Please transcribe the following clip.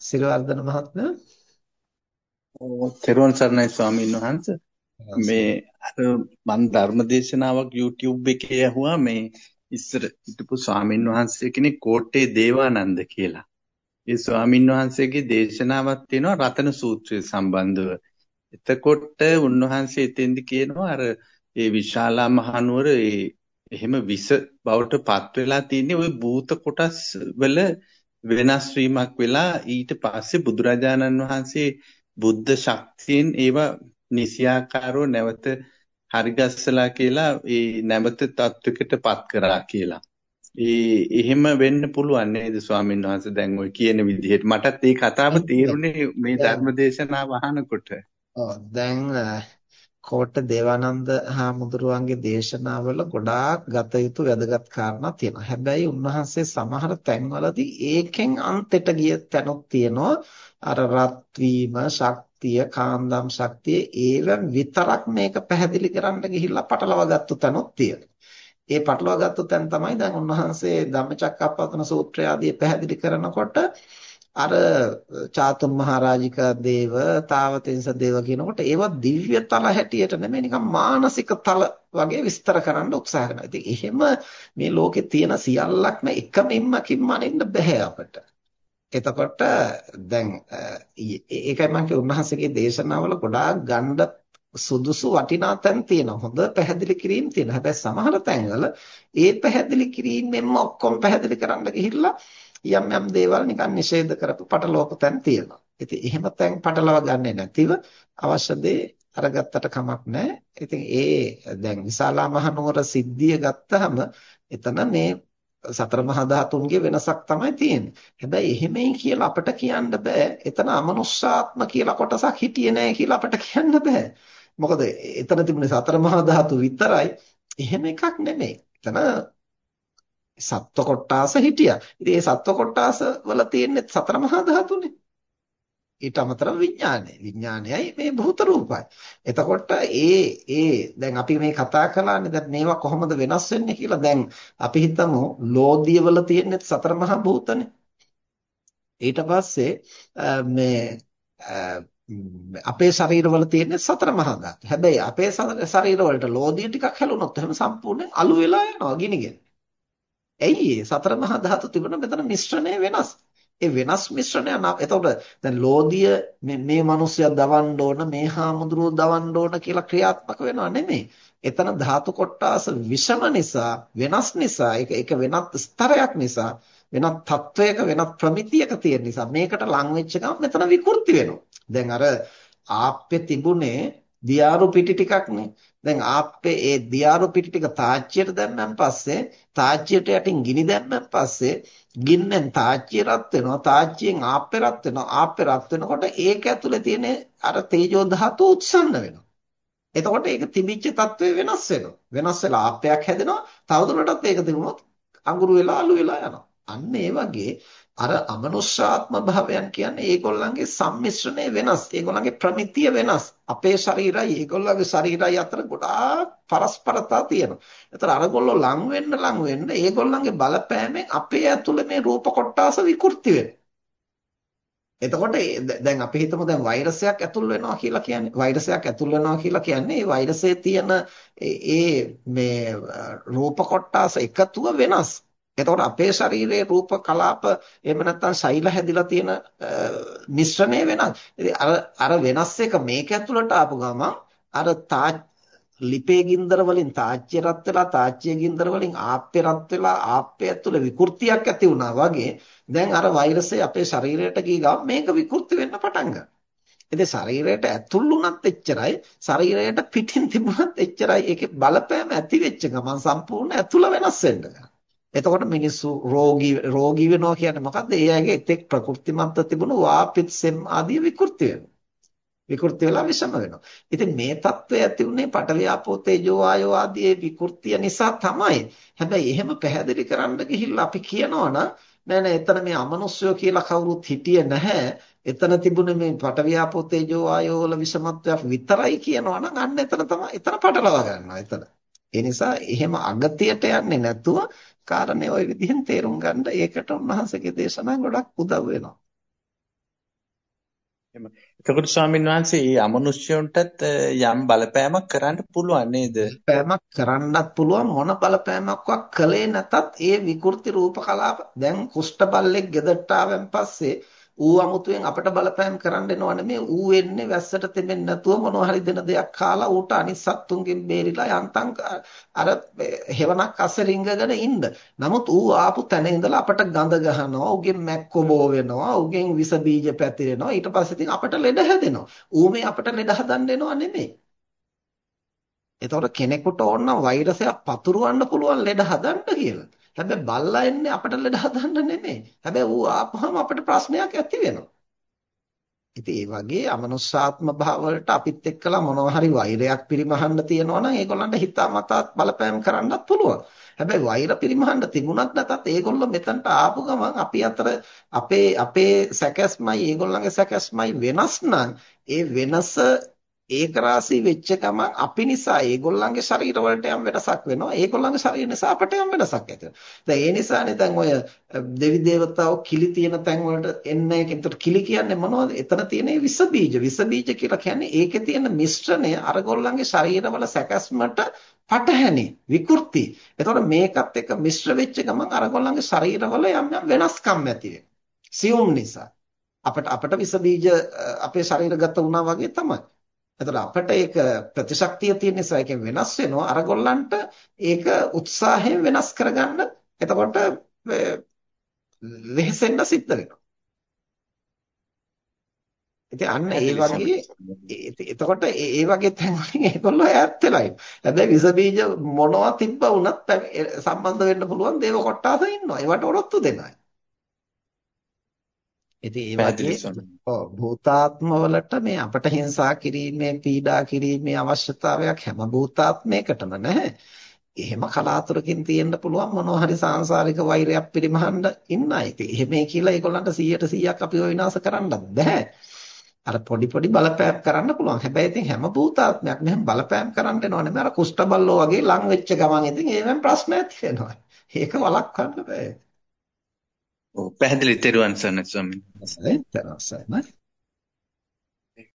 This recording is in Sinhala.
සිරිවර්ධන මහත්මයා තෙරුවන් සරණයි ස්වාමීන් වහන්ස මේ අර මන් ධර්මදේශනාවක් YouTube එකේ ඇහුවා මේ ඉස්සර හිටපු ස්වාමීන් වහන්සේ කෙනෙක් කෝට්ටේ දේවානන්ද කියලා. ඒ ස්වාමීන් වහන්සේගේ දේශනාවක් තියෙනවා රතන සූත්‍රය සම්බන්ධව. එතකොට උන්වහන්සේ එතෙන්දි කියනවා අර ඒ විශාලා මහනුවර ඒ එහෙම විස බවට පත් වෙලා තියෙන්නේ ওই භූත කොටස් වල වෙනස් වීමක් වෙලා ඊට පස්සේ බුදුරජාණන් වහන්සේ බුද්ධ ශක්තියෙන් ඒවා නිසියාකාරව නැවත හරිගස්සලා කියලා ඒ නැවත තත්වයකටපත් කරා කියලා. ඒ එහෙම වෙන්න පුළුවන් නේද ස්වාමීන් වහන්සේ දැන් ඔය කියන විදිහට මටත් මේ කතාව තේරුනේ මේ ධර්මදේශනාව අහනකොට. ඔව් දැන් කෝට්ට දේවානන්ද හාමුදුරුවන්ගේ දේශනාවල ගොඩාක් ගත යුතු වැදගත් කාරණා තියෙනවා. හැබැයි උන්වහන්සේ සමහර තැන්වලදී ඒකෙන් අන්තයට ගිය තැනුත් තියෙනවා. අර රත් වීම, ශක්තිය, කාන්දම් ශක්තිය ඒව විතරක් මේක පැහැදිලි කරන්න ගිහිල්ලා පටලවාගත්තු තැනුත් තියෙනවා. ඒ පටලවාගත්තු තැන් තමයි දැන් උන්වහන්සේ ධම්මචක්කප්පවත්තන සූත්‍රය ආදී පැහැදිලි කරනකොට අර චාතුම් මහරජික දේව, තාවතින්ස දේව කියනකොට ඒවා දිව්‍ය තල හැටියට නෙමෙයි නිකන් මානසික තල වගේ විස්තර කරන්න උත්සාහ කරනවා. ඉතින් එහෙම මේ ලෝකේ තියෙන සියල්ලක්ම එකම ඉම්මකින්ම අනින්න බෑ අපිට. එතකොට දැන් ඒකයි මම කිය උන්වහන්සේගේ දේශනාවල ගොඩාක් ගණ්ඩ සුදුසු වටිනා තැන් තියෙනවා. හොඳ පැහැදිලි කිරීම තියෙනවා. හැබැයි සමහර තැන්වල ඒ පැහැදිලි කිරීමෙන්ම ඔක්කොම පැහැදිලි කරන්න ගිහිල්ලා යම් යම් දේවල් නිකන් නිෂේධ කරපු පටලවපු තැන් තියෙනවා. ඉතින් එහෙම තැන් පටලවා ගන්නේ නැතිව අවශ්‍ය දේ අරගත්තට කමක් නැහැ. ඉතින් ඒ දැන් විශාලා මහනුවර සිද්ධිය ගත්තාම එතන මේ සතර මහා ධාතුන්ගේ වෙනසක් තමයි තියෙන්නේ. හැබැයි එහෙමයි කියලා අපිට කියන්න බෑ. එතන අමනුෂ්‍යාත්ම කියලා කොටසක් හිටියේ නෑ කියලා අපිට කියන්න බෑ. මොකද එතන තිබුණේ සතර මහා ධාතු විතරයි. එහෙම එකක් නෙමෙයි. එතන සත්ව කොටාස හිටියා. ඉතින් මේ සත්ව කොටාස වල තියෙන්නේ සතර මහා ධාතුනේ. ඊට අමතරව විඥානය. විඥානයයි මේ භූත රූපයි. එතකොට ඒ ඒ දැන් අපි මේ කතා කළානේ දැන් මේවා කොහොමද වෙනස් වෙන්නේ කියලා. දැන් අපි හිතමු ලෝධිය වල තියෙන සතර මහා භූතනේ. ඊට පස්සේ මේ අපේ ශරීරවල තියෙන සතර මහා ධාතු. හැබැයි අපේ ශරීරවලට ලෝධිය ටිකක් හැලුනොත් එහෙම සම්පූර්ණයෙන් අළු වෙලා යනවා ගිනිගෙන. ඇයි ඒ සතර මහා ධාතු තිබුණ මෙතන මිශ්‍රණය වෙනස්. ඒ වෙනස් මිශ්‍රණයක් එතකොට දැන් ලෝධිය මේ මේ මිනිස්සයා දවන්න ඕන මේ හාමුදුරුවෝ දවන්න ඕන කියලා ක්‍රියාත්මක වෙනව නෙමෙයි. එතන ධාතු කොටාස විෂම නිසා වෙනස් නිසා ඒක ඒක වෙනත් ස්තරයක් නිසා වෙනත් තත්වයක වෙනත් ප්‍රමිතියක තියෙන නිසා මේකට ලං වෙච්ච ගමන් මෙතන විකෘති වෙනවා. දැන් අර ආප්පේ තිබුණේ දියාරු පිටි ටිකක්නේ. දැන් ආප්පේ ඒ දියාරු පිටි ටික තාච්චියට දැම්මන් පස්සේ තාච්චියට යටින් ගිනි දැම්මන් පස්සේ ගින්නෙන් තාච්චිය රත් වෙනවා තාච්චියෙන් ආප්පේ රත් වෙනවා ආප්පේ රත් වෙනකොට ඒක ඇතුලේ තියෙන අර තේජෝ ධාතු උත්සන්න වෙනවා. එතකොට ඒක තිබිච්ච තත්ත්වය වෙනස් වෙනවා. වෙනස් වෙලා ආප්පයක් හැදෙනවා. තවදුරටත් ඒක තිබුණොත් අඟුරු වෙලා අලු වෙලා යනවා. අන්න ඒ වගේ අර අමනුෂ්‍යාත්ම භාවයන් කියන්නේ ඒගොල්ලන්ගේ සම්මිශ්‍රණය වෙනස්. ඒගොල්ලන්ගේ ප්‍රමිතිය වෙනස්. අපේ ශරීරයයි ඒගොල්ලන්ගේ ශරීරයයි අතර ගොඩාක් පරස්පරතා තියෙනවා. ඒතර අරගොල්ලෝ ලං වෙන්න ලං වෙන්න ඒගොල්ලන්ගේ බලපෑමෙන් අපේ ඇතුළේ මේ රූප කොටාස විකෘති වෙනවා. එතකොට දැන් අපි හිතමු දැන් වෛරසයක් ඇතුල් වෙනවා කියලා කියන්නේ වෛරසයක් ඇතුල් වෙනවා කියලා කියන්නේ ඒ වෛරසයේ තියෙන ඒ මේ රූප කොටාස එකතුව වෙනස්. එතකොට අපේ ශරීරයේ රූප කලාප එහෙම නැත්නම් ශෛල හැදිලා තියෙන මිශ්‍රණය වෙනස්. ඉතින් අර අර වෙනස් එක මේක ඇතුළට ආපු ගමන් අර තා ලිපේ ගින්දර වලින් තාච්චිය රත් වෙලා තාච්චිය ගින්දර වලින් ආප්පේ රත් වෙලා ආප්පේ ඇතුළේ විකෘතියක් ඇති වුණා වගේ දැන් අර වෛරසය අපේ ශරීරයට ගිය ගමන් මේක විකෘති වෙන්න පටන් ගන්නවා. ඉතින් ශරීරයට ඇතුල් වුණත් එච්චරයි ශරීරයට පිටින් තිබුණත් එච්චරයි ඒකේ බලපෑම ඇති වෙච්ච ගමන් සම්පූර්ණ ඇතුළ වෙනස් වෙන්න ගන්නවා. එතකොට මිනිස්සු රෝගී රෝගී වෙනවා කියන්නේ මොකද්ද? ඒ අයගේ එතෙක් ප්‍රකෘතිමත්ව තිබුණු වාපිත්සෙම් ආදී විකෘති වෙනවා. විකෘති වෙලා විෂම වෙනවා. ඉතින් මේ తත්වය ඇති උනේ පටවියාපෝ තේජෝ ආයෝ ආදී විකෘතිය නිසා තමයි. හැබැයි එහෙම පැහැදිලි කරන්න ගිහිල්ලා අපි කියනවනම් නෑ නෑ එතන මේ අමනුෂ්‍යය කියලා කවුරුත් හිටියේ නැහැ. එතන තිබුණේ මේ පටවියාපෝ තේජෝ ආයෝ වල විෂමත්වයක් විතරයි කියනවනම් අන්න එතන තමයි එතන පටලවා ගන්නවා එතන. ඒ නිසා එහෙම අගතියට යන්නේ නැතුව කාරණේ ওই විදිහෙන් තේරුම් ගන්න ඒකට උන්වහන්සේගේ දේශනා ගොඩක් උදව් වෙනවා. එතකොට ස්වාමීන් වහන්සේ මේ අමනුෂ්‍යයන්ටත් යම් බලපෑමක් කරන්න පුළුවන් නේද? බලපෑමක් කරන්නත් පුළුවන් මොන බලපෑමක්වත් කළේ නැතත් ඒ විකෘති රූප කලාප දැන් කුෂ්ඨ බල්ලෙක් ගෙදරට ආවන් පස්සේ ඌ අමුතුවෙන් අපිට බලපෑම් කරන්න එනව නෙමෙයි ඌ එන්නේ වැස්සට තෙමෙන්නේ නැතුව මොනවා හරි දෙන දෙයක් කාලා ඌට අනිත් සත්තුන්ගෙන් බේරිලා යන්තම් අර හෙවණක් අස්සේ රිංගගෙන ඉන්න. නමුත් ඌ ආපු තැන ඉඳලා අපට ගඳ ගහනවා, ඌගෙන් මැක්කෝ බෝ වෙනවා, ඌගෙන් විස බීජ පැතිරෙනවා. ඊට පස්සේ ඉතින් අපට ලෙඩ හැදෙනවා. ඌ මේ අපට ලෙඩ හදන්න එනව නෙමෙයි. එතකොට කෙනෙකුට ඕන නම් වෛරසයක් පතුරවන්න පුළුවන් ලෙඩ හදන්න කියලා. හැබැයි බල්ලා එන්නේ අපට ලෙඩ හදන්න නෙමෙයි. හැබැයි ඌ ආපුවම අපිට ප්‍රශ්නයක් ඇති වෙනවා. ඉතින් ඒ වගේ අමනුෂ්‍යාත්ම භාවවලට අපිත් එක්කලා මොනවා හරි වෛරයක් පිරිමහන්න තියෙනවා නම් ඒගොල්ලන්ට හිතාමතා බලපෑම් කරන්නත් පුළුවන්. හැබැයි වෛර පිරිමහන්න තිබුණත් නැතත් ඒගොල්ලෝ මෙතනට ආපු ගමන් අපි අතර අපේ අපේ සැකස්මයි ඒගොල්ලන්ගේ සැකස්මයි වෙනස් නම් ඒ වෙනස ඒක රාශී වෙච්ච ගමන් අපි නිසා ඒගොල්ලන්ගේ ශරීර වලට යම් වෙනසක් වෙනවා. ඒගොල්ලන්ගේ ශරීර නිසා අපට යම් වෙනසක් ඇති වෙනවා. දැන් ඒ නිසානේ දැන් ඔය දෙවි දේවතාවෝ කිලි තියෙන තැන් වලට එන්නේ. ඒකට කිලි කියන්නේ මොනවද? එතන තියෙන විස බීජ. විස බීජ කියලා කියන්නේ ඒකේ තියෙන මිශ්‍රණය අරගොල්ලන්ගේ ශරීරවල සැකස්මට පටහැනි විකෘති. එතකොට මේකත් එක්ක මිශ්‍ර වෙච්ච ගමන් අරගොල්ලන්ගේ ශරීරවල යම් යම් වෙනස්කම් ඇති වෙනවා. සියුම් නිසා. අපට අපට විස බීජ අපේ ශරීරගත වුණා වගේ තමයි. එතකොට අපිට ඒක ප්‍රතිශක්තිය තියෙන නිසා ඒකෙන් වෙනස් වෙනවා අරගොල්ලන්ට ඒක උත්සාහයෙන් වෙනස් කරගන්න එතකොට වෙහෙසෙන්න සිද්ධ වෙනවා ඉතින් අන්න ඒ වගේ එතකොට ඒ වගේ තැන් වලින් ඒගොල්ලෝ ඈත් වෙලා ඉන්නවා. හැබැයි විස බීජ මොනවා තිබ්බ වුණත් සම්බන්ධ වෙන්න පුළුවන් දේව කොටාස ඉන්නවා. ඒවට ඔරොත්තු දෙන්නයි. ඉතින් ඒ වගේ ඔව් භූතාත්ම වලට මේ අපට හිංසා කිරීමේ පීඩා කිරීමේ අවශ්‍යතාවයක් හැම භූතාත්මයකටම නැහැ. එහෙම කලාතුරකින් තියෙන්න පුළුවන් මොනවා හරි සාංශාරික වෛරයක් පිරිමහන්න ඉන්න අය. එහෙමයි කියලා ඒගොල්ලන්ට 100ට 100ක් අපිව විනාශ කරන්නත් බෑ. අර පොඩි පොඩි බලපෑම් කරන්න පුළුවන්. හැබැයි ඉතින් හැම භූතාත්මයක් මෙහෙම බලපෑම් කරන්න එනවා නෙමෙයි අර කුෂ්ඨ බල්ලෝ වගේ ලං වෙච්ච ගමන් ඉතින් ඒවෙන් ප්‍රශ්න ඇති වෙනවා. ඒක වළක්වන්න බෑ. ඔව් පැහැදිලි තෙරුවන් සරණයි ස්වාමීන් වහන්සේ.